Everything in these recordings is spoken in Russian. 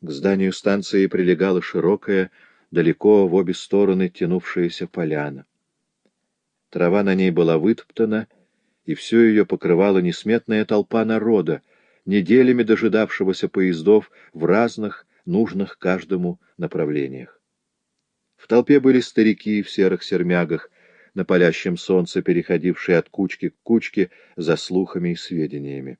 К зданию станции прилегала широкая, далеко в обе стороны тянувшаяся поляна. Трава на ней была вытоптана, и всю ее покрывала несметная толпа народа, неделями дожидавшегося поездов в разных, нужных каждому направлениях. В толпе были старики в серых сермягах, на палящем солнце переходившие от кучки к кучке за слухами и сведениями.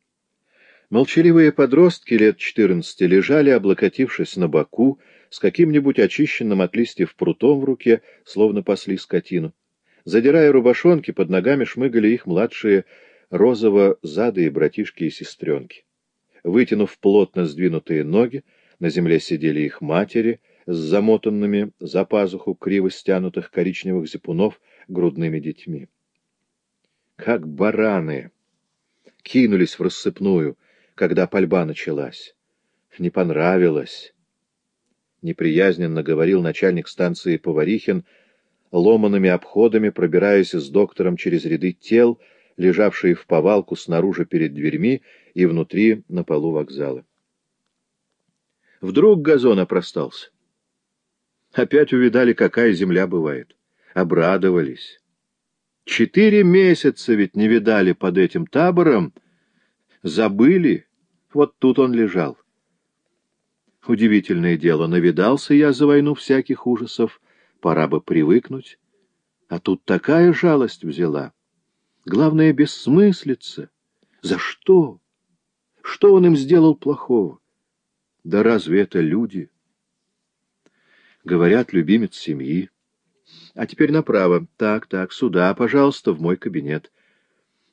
Молчаливые подростки лет четырнадцати лежали, облокотившись на боку, с каким-нибудь очищенным от листьев прутом в руке, словно пасли скотину. Задирая рубашонки, под ногами шмыгали их младшие розово-задые братишки и сестренки. Вытянув плотно сдвинутые ноги, на земле сидели их матери с замотанными за пазуху криво стянутых коричневых зипунов грудными детьми. Как бараны! Кинулись в рассыпную, когда пальба началась. Не понравилось. Неприязненно говорил начальник станции Поварихин, ломанными обходами пробираясь с доктором через ряды тел, лежавшие в повалку снаружи перед дверьми и внутри на полу вокзала. Вдруг газон опростался. Опять увидали, какая земля бывает. Обрадовались. Четыре месяца ведь не видали под этим табором. Забыли. Вот тут он лежал. Удивительное дело, навидался я за войну всяких ужасов, пора бы привыкнуть. А тут такая жалость взяла. Главное, бессмыслица. За что? Что он им сделал плохого? Да разве это люди? Говорят, любимец семьи. А теперь направо. Так, так, сюда, пожалуйста, в мой кабинет.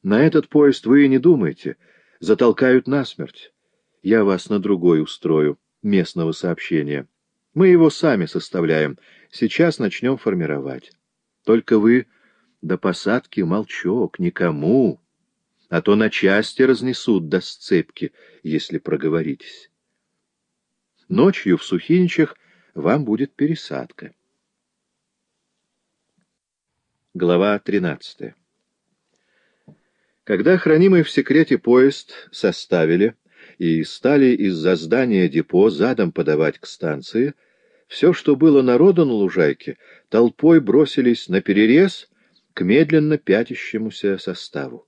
На этот поезд вы и не думайте. Затолкают насмерть. Я вас на другой устрою, местного сообщения. Мы его сами составляем. Сейчас начнем формировать. Только вы до посадки молчок, никому, а то на части разнесут до сцепки, если проговоритесь. Ночью в Сухиничах вам будет пересадка. Глава 13 Когда хранимый в секрете поезд составили и стали из-за здания депо задом подавать к станции, все, что было народу на лужайке, толпой бросились на перерез к медленно пятящемуся составу.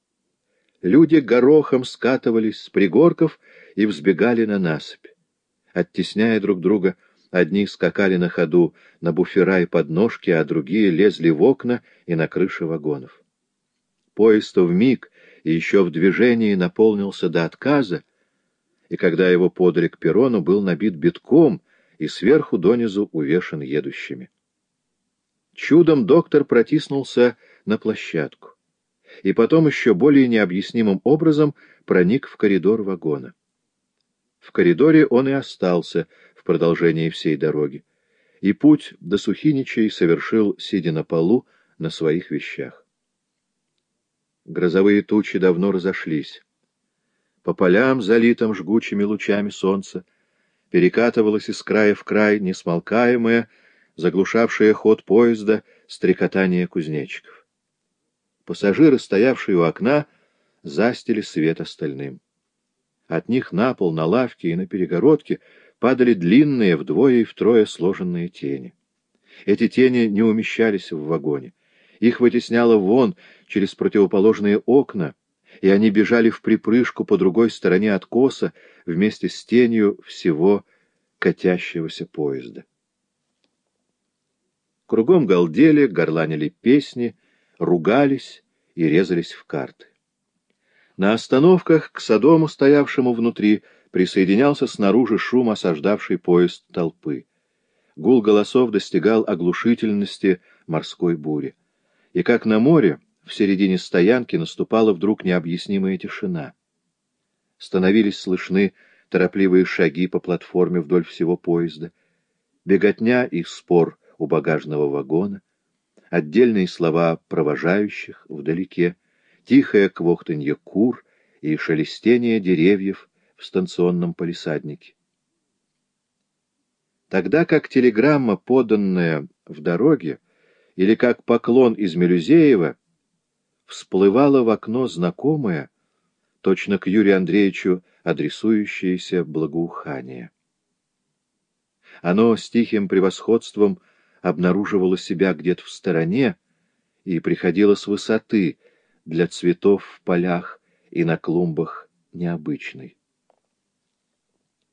Люди горохом скатывались с пригорков и взбегали на насыпь. Оттесняя друг друга, одни скакали на ходу на буфера и подножки, а другие лезли в окна и на крыши вагонов. Поезд в миг и еще в движении наполнился до отказа, и когда его подали к перрону, был набит битком и сверху донизу увешан едущими. Чудом доктор протиснулся на площадку и потом еще более необъяснимым образом проник в коридор вагона. В коридоре он и остался в продолжении всей дороги, и путь до Сухиничей совершил, сидя на полу, на своих вещах. Грозовые тучи давно разошлись. По полям, залитым жгучими лучами солнца, перекатывалось из края в край несмолкаемое, заглушавшее ход поезда, стрекотание кузнечиков. Пассажиры, стоявшие у окна, застили свет остальным. От них на пол, на лавке и на перегородке падали длинные, вдвое и втрое сложенные тени. Эти тени не умещались в вагоне. Их вытесняло вон, через противоположные окна, и они бежали в припрыжку по другой стороне откоса вместе с тенью всего катящегося поезда. Кругом галдели, горланили песни, ругались и резались в карты. На остановках к Содому, стоявшему внутри, присоединялся снаружи шум осаждавший поезд толпы. Гул голосов достигал оглушительности морской бури. И как на море, в середине стоянки наступала вдруг необъяснимая тишина. Становились слышны торопливые шаги по платформе вдоль всего поезда, беготня и спор у багажного вагона, отдельные слова провожающих вдалеке, тихое квохтанье кур и шелестение деревьев в станционном палисаднике. Тогда как телеграмма, поданная в дороге, или как поклон из Мелюзеева, всплывала в окно знакомое, точно к Юрию Андреевичу адресующееся благоухание. Оно с тихим превосходством обнаруживало себя где-то в стороне и приходило с высоты для цветов в полях и на клумбах необычной.